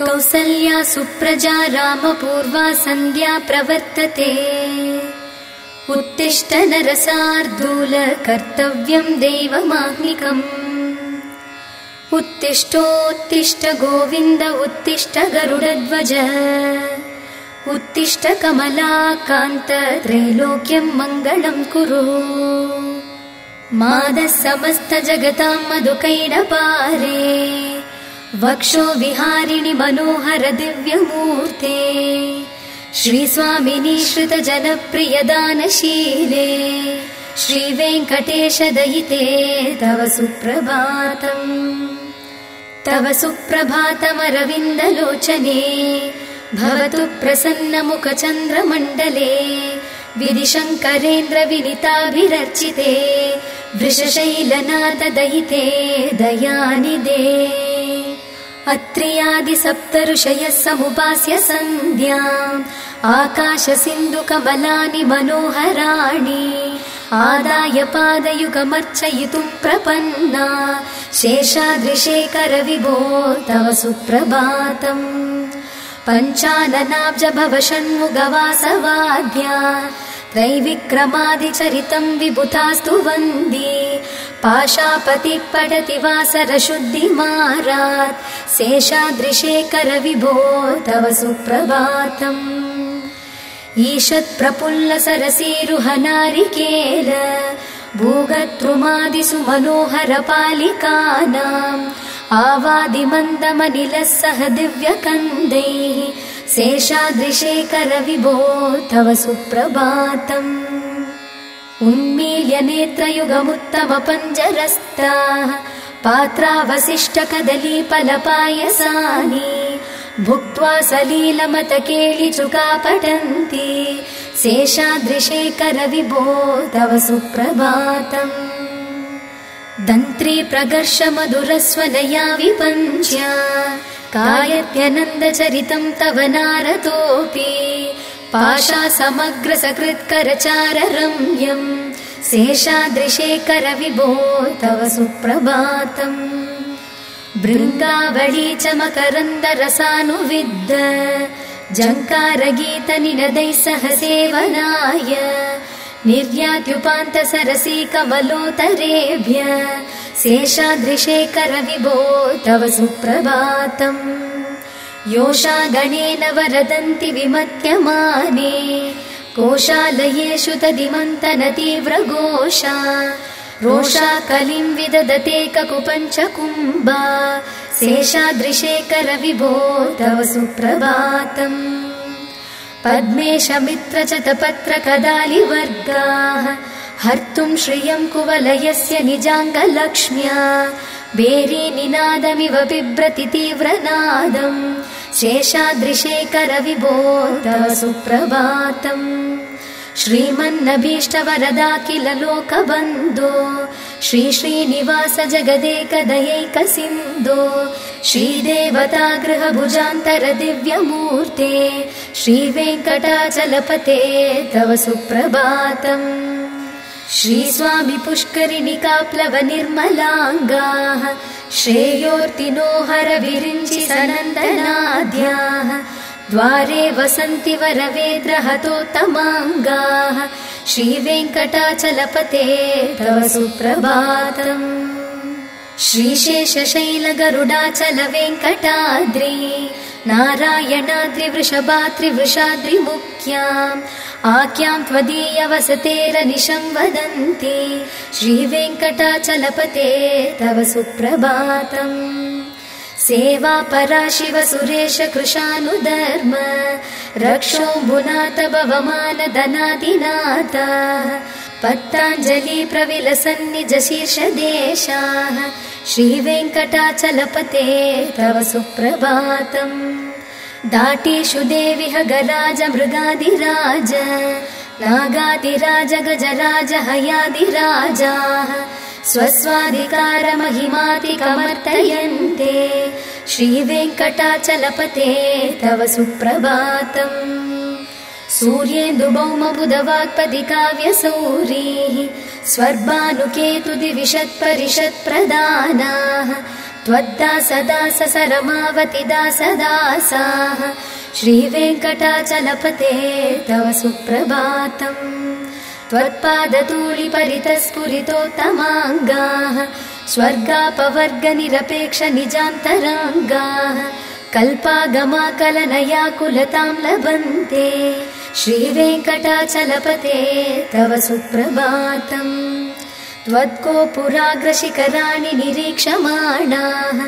कौसल्या सुप्रजा रामपूर्वा सन्ध्या प्रवर्तते। उत्तिष्ठ नरसार्दूल कर्तव्यम् देवमाह्निकम् उत्तिष्ठोत्तिष्ठ गोविन्द उत्तिष्ठ गरुडध्वज। उत्तिष्ठ कमलाकान्त त्रैलोक्यम् मङ्गलम् कुरु। मादः समस्त जगताम् मधुकैडपारे वक्षो विहारिणि मनोहर दिव्यमूर्ते। श्रीस्वामिनी श्रुत जनप्रियदानशीले श्रीवेङ्कटेश दयिते तव सुप्रभातम्। तव सुप्रभातमरविन्दलोचने। भवतु प्रसन्नमुखचन्द्रमण्डले। विधिशङ्करेन्द्र विनिताभिरर्चिते। वृषशैलनाथ दयिते दयानिदे अत्रियादि ऋषयः समुपास्य सन्ध्याम् आकाश सिन्धु कमलानि मनोहराणि आदाय पादयुगमर्चयितुम् प्रपन्ना शेषादृशेखर विभो तव सुप्रभातम् पञ्चाननाब्ज भव षण्मुगवासवाद्या त्रैविक्रमादिचरितम् विभुतास्तु वन्दी पाशापति पठति वासर शुद्धिमारात् शेषादृशेखर विभो तव सुप्रभातम्। ईषत् प्रफुल्ल सरसीरुहनारिकेल भूगतृमादिसु मनोहर पालिकानाम् आवादिमन्दमनिलः सह दिव्यकन्दैः शेषादृशेखर विभो तव सुप्रभातम् उन्मील्य नेत्रयुगमुत्तम पञ्जरस्ताः पात्रावशिष्ट भुक्त्वा सलीलमत केलिचुका पठन्ति शेषादृशेखर विभो तव सुप्रभातम्। दन्त्री प्रगर्ष मधुरस्वनया विपञ्च्या कायत्यनन्दचरितम् तव नारतोऽपि पाशा समग्र सकृत्करचार रम्यम् शेषादृशेखर विभो तव सुप्रभातम्। बृङ्गावळी च मकरन्द रसानुविद्ध जङ्कारगीतनिनदैः सह सेवनाय निर्यात्युपान्त सरसी कमलोतरेभ्य शेषादृशेखर विभो तव सुप्रभातम् योषा गणेन वरदन्ति विमत्यमाने कोशालयेषु तदिमन्तन तीव्रघोषा रोषा कलिम् विदधते ककुपञ्च कुम्बा शेषादृशेखर विभो तव सुप्रभातम्। पद्मेशमित्र च तपत्र कदालिवर्गाः हर्तुम् श्रियम् कुवलयस्य निजाङ्गलक्ष्म्या बेरी बिभ्रति तीव्रनादम् शेषादृशेखर विभो तव सुप्रभातम् श्रीमन्नभीष्टवरदा किल लोकबन्धो श्री श्रीनिवास श्रीदेवता गृहभुजान्तर दिव्यमूर्ते श्रीवेङ्कटाचलपते तव सुप्रभातम् श्रीस्वामि पुष्करिणिकाप्लव निर्मलाङ्गाः श्रेयोर्तिनो हर विरिञ्चि सनन्दनाद्याः द्वारे वसन्ति वरवेद्रहतोत्तमाङ्गाः श्रीवेङ्कटाचलपते तव सुप्रभातम्। श्रीशेषशैलगरुडाचल वेङ्कटाद्रि नारायणाद्रिवृषभाद्रिवृषाद्रिमुख्याम् आख्याम् त्वदीय वसतेरनिशम् वदन्ति। श्रीवेङ्कटाचलपते तव सुप्रभातम्। सेवा परा शिव सुरेश कृशानुधर्म रक्षोऽम्बुनाथ भवमान धनादिनाथ पत्ताञ्जलि प्रविलसन्निज शीर्षदेशाः श्रीवेङ्कटाचलपते तव सुप्रभातम् दाटीषु देवि गराज मृगादिराज नागादिराज गजराज हयादिराजाः। स्वस्वाधिकारमहिमातिकमर्तयन्ते श्रीवेङ्कटाचलपते तव सुप्रभातम्। सूर्येन्दुभौमबुधवाक्पदि काव्यसौरीः स्वर्भानुकेतु दिविशत्परिषत्प्रदानाः त्वद्दासदास सरमावति दासदासाः श्रीवेङ्कटाचलपते तव सुप्रभातम्। त्वत्पादतूलिपरितस्फुरितोत्तमाङ्गाः स्वर्गापवर्गनिरपेक्ष निजान्तराङ्गाः कल्पागमाकलनया कुलतां लभन्ते। श्रीवेङ्कटाचलपते तव सुप्रभातम् त्वद्गोपुराग्रशिखराणि निरीक्षमाणाः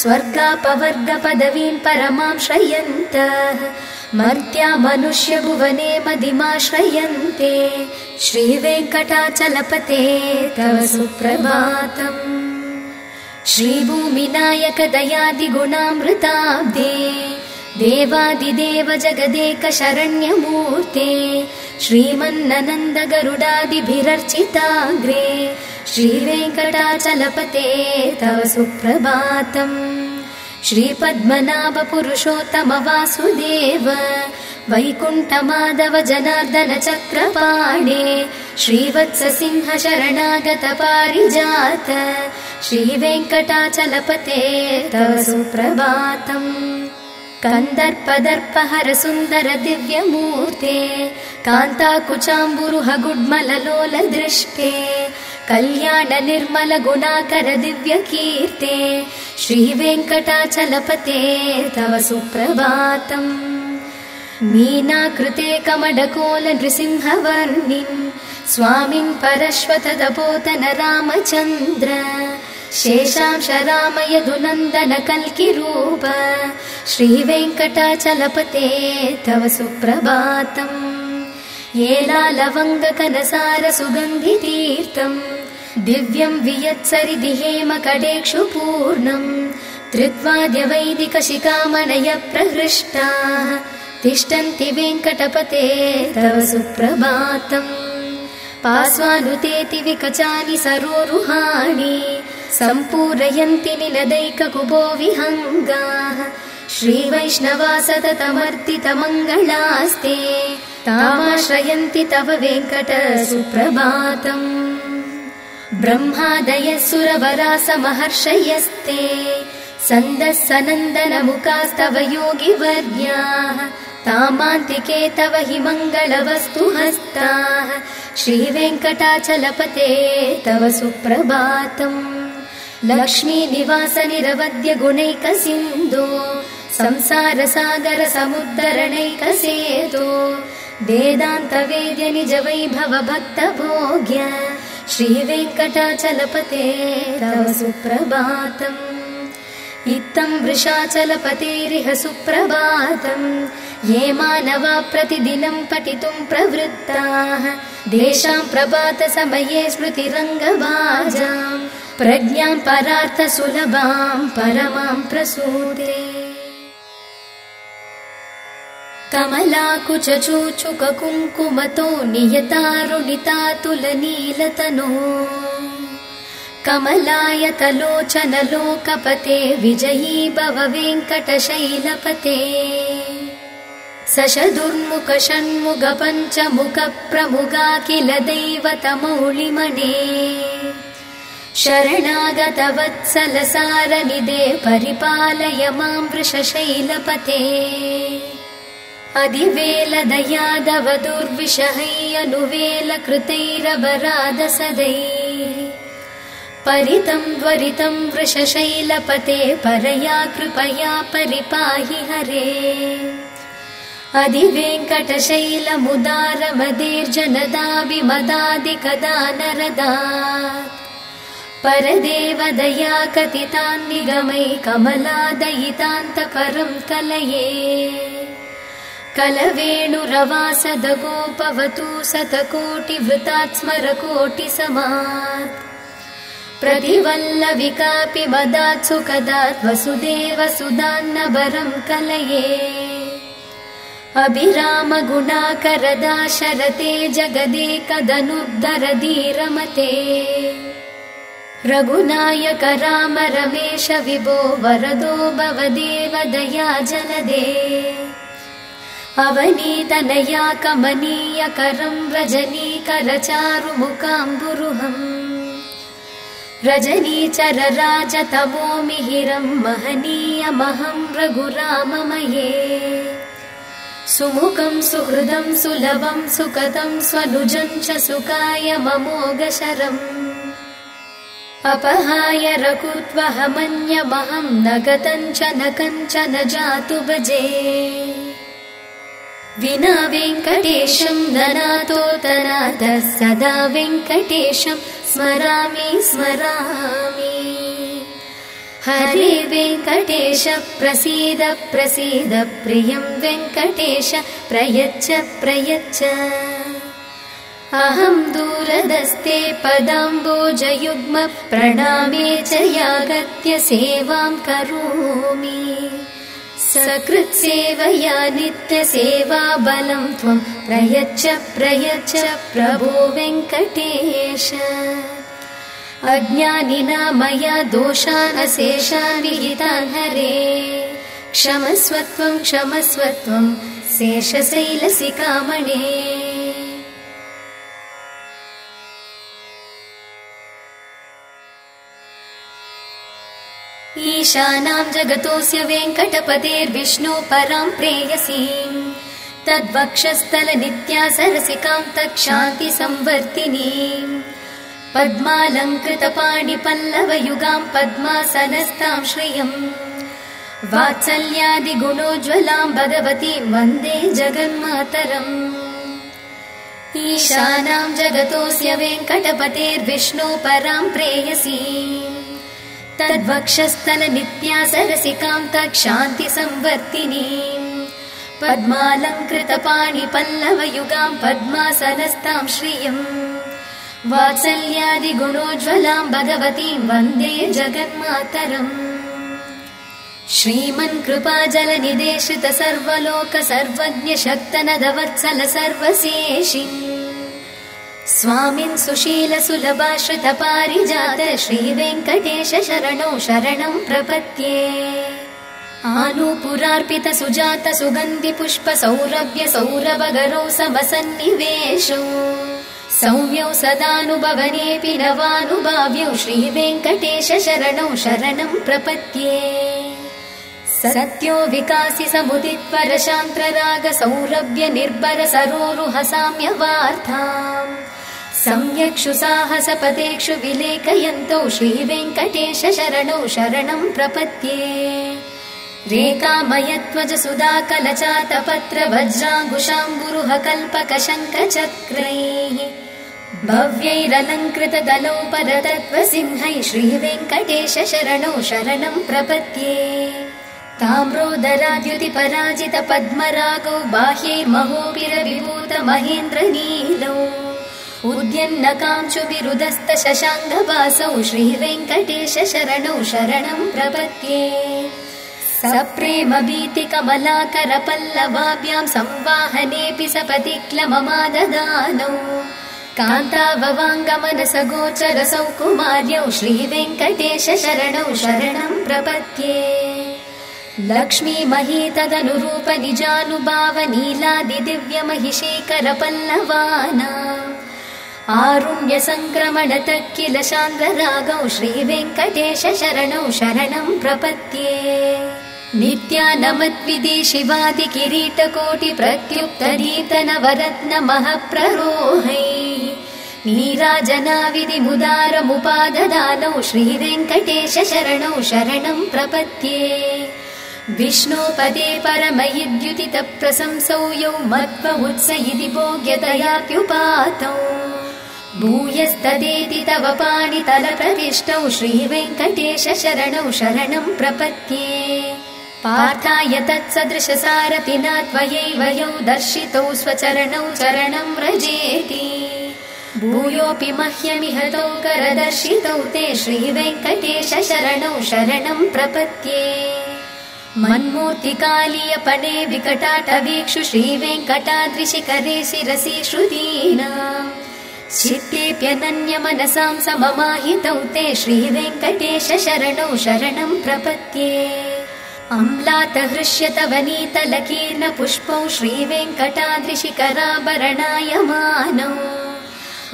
स्वर्गापवर्गपदवीं परमां श्रयन्तः मर्त्या मनुष्यभुवने मदिमाश्रयन्ते श्रीवेङ्कटाचलपते तव सुप्रभातम्। श्रीभूमिनायकदयादिगुणामृताब्दे देवादिदेव जगदेकशरण्यमूर्ते श्रीमन्ननन्दगरुडादिभिरर्चिताग्रे श्रीवेङ्कटाचलपते तव सुप्रभातम् श्रीपद्मनाभपुरुषोत्तम वासुदेव वैकुण्ठमाधव जनार्दन चक्रपाणे श्रीवत्स सिंह शरणागत पारिजात श्रीवेङ्कटाचलपते तव सुप्रभातम् कन्दर्पदर्पहर सुन्दर दिव्यमूर्ते कान्ताकुचाम्बुरुह गुड्मललोल दृष्टे कल्याण निर्मल गुणाकर दिव्यकीर्ते श्रीवेङ्कटाचलपते तव सुप्रभातम्। मीनाकृते कमडकोल नृसिंहवर्णिम् स्वामिन् परश्वत तपोतन रामचन्द्र शेषांश राम यदुनन्दन कल्किरूप श्रीवेङ्कटाचलपते तव सुप्रभातम् येलालवङ्गकनसार सुगन्धितीर्थम् दिव्यम् वियत्सरिदि हेम कडेक्षु पूर्णम् त्रित्वाद्यवैदिकशिकामनय प्रहृष्टाः तिष्ठन्ति वेङ्कटपते तव सुप्रभातम् पास्वानुतेति विकचानि सरोरुहाणि सम्पूरयन्ति निनदैककुबो विहङ्गाः श्रीवैष्णवा सततमर्तितमङ्गलास्ते तामाश्रयन्ति तव वेङ्कट सुप्रभातम् ब्रह्मादयः सुरवरासमहर्षयस्ते सन्दः सनन्दनमुखास्तव योगिवर्याः। तामान्तिके तव हि मङ्गलवस्तु हस्ताः श्रीवेङ्कटाचलपते तव सुप्रभातम् लक्ष्मीनिवास निरवद्य गुणैकसिन्धो संसारसागर समुद्धरणैकसेतो वेदान्तवेद्य निज वैभव भक्तभोग्य श्रीवेङ्कटाचलपते तव सुप्रभातम्। इत्थं वृषाचलपतेरिह सुप्रभातम्। ये मानवा प्रतिदिनं पठितुं प्रवृत्ताः देशां प्रभातसमये स्मृतिरङ्गभाजाम् प्रज्ञां परार्थसुलभां परमां प्रसूते। कमलाकुचूचुककुङ्कुमतो नियतारुणितातुलनीलतनो कमलायतलोचनलोकपते विजयी भव वेङ्कटशैलपते सशदुर्मुख षण्मुख पञ्चमुख प्रमुगा किल दैवतमौलिमणे शरणागतवत्सलसारनिदे परिपालय मां वृषशैलपते अधिवेलदयादव दुर्विषहैयनुवेलकृतैरवराधसदै परितं त्वरितं वृषशैलपते परया कृपया परिपाहि हरे। अधिवेङ्कटशैलमुदारमदेर्जनदाभिमदादिकदा नरदा परदेवदया कथितान्निगमै कमलादयितान्तपरं कलये कलवेणुरवासद गोपवतु सतकोटिवृतात् स्मरकोटिसमात् प्रतिवल्लविकापि मदात् सुखदात् वसुदेव सुदान्नबरं कलये। अभिराम गुणाकरदा शरते जगदेकदनुद्धरधीरमते रघुनायक राम रमेश विभो वरदो भवदेव दया जलदे अवनीतनया कमनीयकरं रजनीकरचारुमुकाम्बुरुहम् रजनीचरराजतमो मिहिरम् महनीयमहं रघुराममये। सुमुखं सुहृदं सुलभं सुखदं स्वनुजं च सुखाय ममोगशरम् अपहाय रघुत्वहमन्यमहं न गतं च न कञ्चन जातु भजे विना वेङ्कटेशं धनातोतनाथः सदा वेङ्कटेशं स्मरामि स्मरामि। हरे वेङ्कटेश प्रसीद प्रसीद प्रियं वेङ्कटेश प्रयच्छ प्रयच्छ अहं दूरदस्ते पदाम्बोजयुग्म प्रणामे च यागत्य सेवां करोमि। सकृत्सेवया नित्यसेवा बलं त्वं प्रयच्छ प्रयच्छ प्रभो वेङ्कटेश। अज्ञानिना मया दोषान् अशेषान् विहितान् हरे। क्षमस्वत्वं क्षमस्वत्वं शेषशैलसिकामणे ईशानां जगतोऽस्य वेङ्कटपतेर्विष्णो परां प्रेयसीम् तद्वक्षस्थलनित्या सरसिकां तत्क्षान्तिसंवर्तिनीम् पद्मालङ्कृतपाणिपल्लवयुगां पद्मासनस्तां श्रियम् वात्सल्यादिगुणोज्ज्वलां भगवतीं वन्दे जगन्मातरम्। ईशानां जगतोऽस्य वेङ्कटपतेर्विष्णो परां प्रेयसी तद्वक्षस्थलनित्या सरसिकां तत्क्षान्तिसंवर्तिनीम् पद्मालङ्कृतपाणिपल्लवयुगां पद्मासनस्तां श्रियम् वात्सल्यादिगुणोज्ज्वलां भगवतीं वन्दे जगन्मातरम् श्रीमन् कृपाजलनिदेशित सर्वलोक सर्वज्ञ शक्तनदवत्सल सर्वशेषि स्वामिन् सुशील सुलभाश्रित पारिजात श्रीवेङ्कटेश शरणौ शरणं प्रपद्ये। आनुपुरार्पित सुजात सुगन्धि पुष्प सौरभ्य सौरभगरौ समसन्निवेशौ। सौम्यौ सदानुभवनेऽपि नवानुभाव्यौ श्रीवेङ्कटेश शरणौ शरणं प्रपद्ये सत्यो विकासि शान्त्रराग सौरभ्य निर्भर सरोरुह साम्यवार्ताम् सम्यक्षु साहसपदेक्षु विलेखयन्तौ श्रीवेङ्कटेश शरणौ शरणं प्रपद्ये। रेखामयत्वज सुधा कलचातपत्र वज्राङ्गुशाम्बुरुह कल्पक शङ्खचक्रैः भव्यैरलङ्कृत दलौ परतत्त्वसिंहै श्रीवेङ्कटेश शरणौ शरणं प्रपद्ये ताम्रोदराद्युति पराजित पद्मरागौ बाह्यैर्महोपिरविभूत महेन्द्रनीलौ उद्यन्न काञ्चु विरुदस्त शशाङ्गवासौ श्रीवेङ्कटेश शरणौ शरणं प्रपद्ये। सप्रेम भीति कमलाकर पल्लवाभ्यां संवाहनेऽपि सपति क्लममाददानौ कान्ताववाङ्गमन सगोचर सौकुमार्यौ श्रीवेङ्कटेश शरणौ शरणं प्रपद्ये लक्ष्मी मही तदनुरूप निजानुभाव नीलादि दिव्य महिषेकर पल्लवाना आरुण्य सङ्क्रमण किल शान्द्ररागौ श्रीवेङ्कटेश शरणौ शरणं प्रपद्ये। नित्यानमद्विधि शिवादि किरीटकोटि प्रत्युत्तरीत नवरत्न महप्ररोहै नीराजनाविधि मुदारमुपाददानौ श्रीवेङ्कटेश शरणौ शरणं प्रपद्ये विष्णोपदे परमयिद्युतित प्रशंसौ यौ मत्व उत्स इति भोग्यतयाप्युपातौ भूयस्तदेति तव पाणितलप्रतिष्ठौ श्रीवेङ्कटेश शरणौ प्रपद्ये पार्थाय तत्सदृशसारपि न त्वयैव यौ दर्शितौ स्वचरणौ चरणं व्रजेति। भूयोऽपि मह्यमिहतौ करदर्शितौ ते श्रीवेङ्कटेश शरणौ शरणं प्रपद्ये मन्मूर्तिकालीयपणे विकटाटवीक्षु श्रीवेङ्कटाद्रिशिखरे शिरसि श्रुतीनाम् चित्तेऽप्यनन्यमनसां सममाहितौ ते श्रीवेङ्कटेश शरणौ शरणं प्रपद्ये। अम्लात श्रीवेङ्कटाद्रिशिखराभरणाय मानौ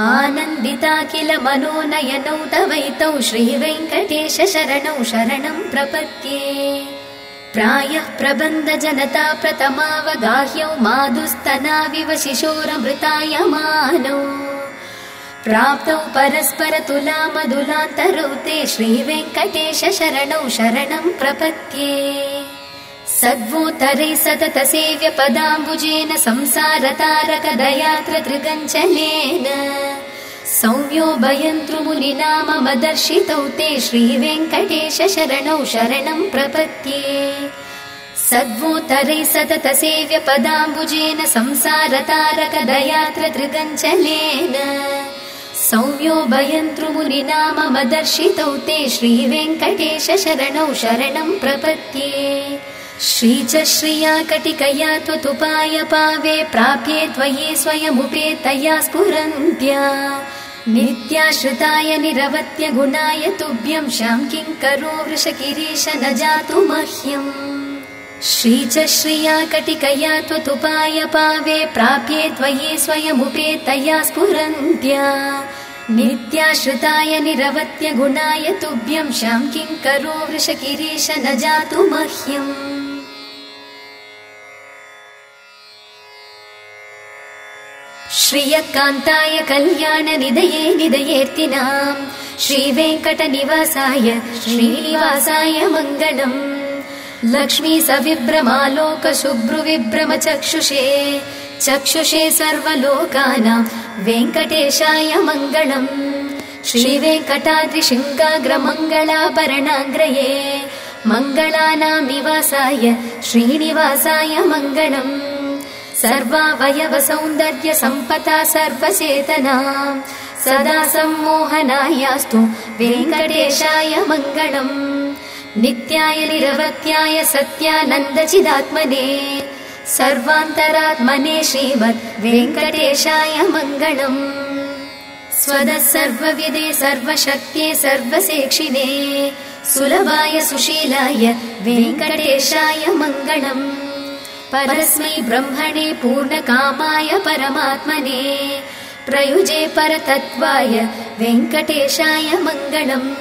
आनन्दिता किल मनोनयनौ तवैतौ श्रीवेङ्कटेश शरणौ शरणं प्रपद्ये प्रायः प्रबन्ध जनता प्रथमावगाह्यौ माधुस्तनाविव शिशोरमृतायमानौ। प्राप्तौ परस्पर तुला मधुलान्तरौ ते श्रीवेङ्कटेश शरणौ शरणं प्रपद्ये। सद्वोत्तरै सतत सेव्य पदाम्बुजेन संसारतारकदयात्र त्रिगञ्चलेन सौम्योभयन्तृमुनिनाम मदर्शितौ ते श्रीवेङ्कटेश शरणौ प्रपद्ये। सद्वोत्तरै सतत सेव्य पदाम्बुजेन संसारतारकदयात्र त्रिगञ्चलेन सौम्योभयन्तृमुनिनाम मदर्शितौ ते श्रीवेङ्कटेश शरणौ प्रपद्ये। श्री च श्रिया कटिकया त्वतुपाय पावे प्राप्ये त्वयि स्वयमुपेतया स्फुरन्त्या नित्याश्रिताय निरवत्य गुणाय तुभ्यं शां किं करो वृषकिरीश न जातु मह्यम्। श्री च श्रिया कटिकया त्वतुपाय पावे प्राप्ये त्वयि स्वयमुपेतया स्फुरन्त्या। नित्याश्रिताय निरवत्य गुणाय तुभ्यं शां किं करो वृषकिरीश न जातु मह्यम् श्रियकान्ताय कल्याणनिधये निधयेऽर्तिनाम् श्रीवेङ्कटनिवासाय श्रीनिवासाय मङ्गलम् लक्ष्मी सविभ्रमालोकशुभ्रुविभ्रमचक्षुषे चक्षुषे सर्वलोकानां वेङ्कटेशाय मङ्गलम् श्रीवेङ्कटाद्रिशृङ्गाग्रमङ्गलाभरणाग्रये मङ्गलानां निवासाय श्रीनिवासाय मङ्गलम् सर्वावयव सौन्दर्य सम्पदा सर्वचेतना। सदा सम्मोहनायास्तु वेङ्कटेशाय मङ्गलम्। नित्याय निरवत्याय सत्यानन्दचिदात्मने। सर्वान्तरात्मने श्रीमद् वेङ्कटेशाय मङ्गलम्। स्वदः सर्वविदे सर्वशक्त्ये सर्वसेक्षिणे। सुलभाय सुशीलाय वेङ्कटेशाय मङ्गलम् परस्मै ब्रह्मणे पूर्णकामाय परमात्मने। प्रयुजे परतत्त्वाय वेङ्कटेशाय मङ्गलम्।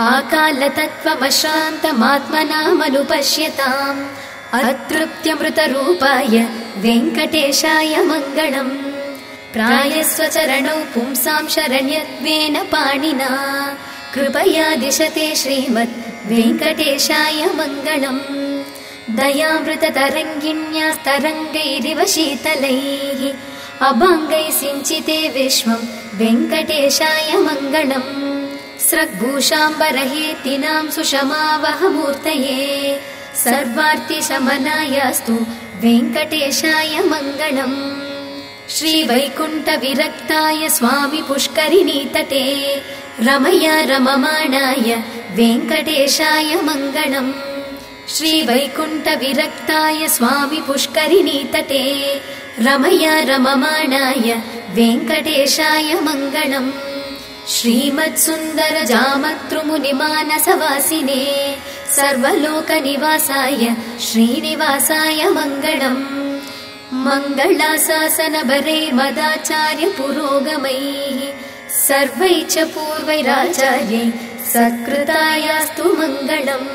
आकालतत्त्वमशान्तमात्मनामनुपश्यताम् अतृप्त्यमृतरूपाय वेङ्कटेशाय मङ्गलम्। प्रायस्वचरणौ पुंसां शरण्यत्वेन पाणिना। कृपया दिशते श्रीमद् वेङ्कटेशाय मङ्गलम् दयामृततरङ्गिण्यास्तरङ्गैरिव शीतलैः अभङ्गैः सिञ्चिते विश्वम् वेङ्कटेशाय मङ्गलम् स्रग्भूषाम्बरहेतिनां सुषमावहमूर्तये सर्वार्तिशमनायास्तु वेङ्कटेशाय मङ्गलम् श्रीवैकुण्ठविरक्ताय स्वामि पुष्करिणीतटे रमया रममाणाय वेङ्कटेशाय मङ्गलम् श्रीवैकुण्ठविरक्ताय स्वामि पुष्करिणीतटे रमया रममाणाय वेङ्कटेशाय मङ्गलम्। श्रीमत्सुन्दरजामतृमुनिमानसवासिने सर्वलोकनिवासाय श्रीनिवासाय मङ्गलम्। मङ्गलाशासनभरे पुरोगमैः सर्वै च पूर्वैराचार्यै सत्कृतायास्तु मङ्गलम्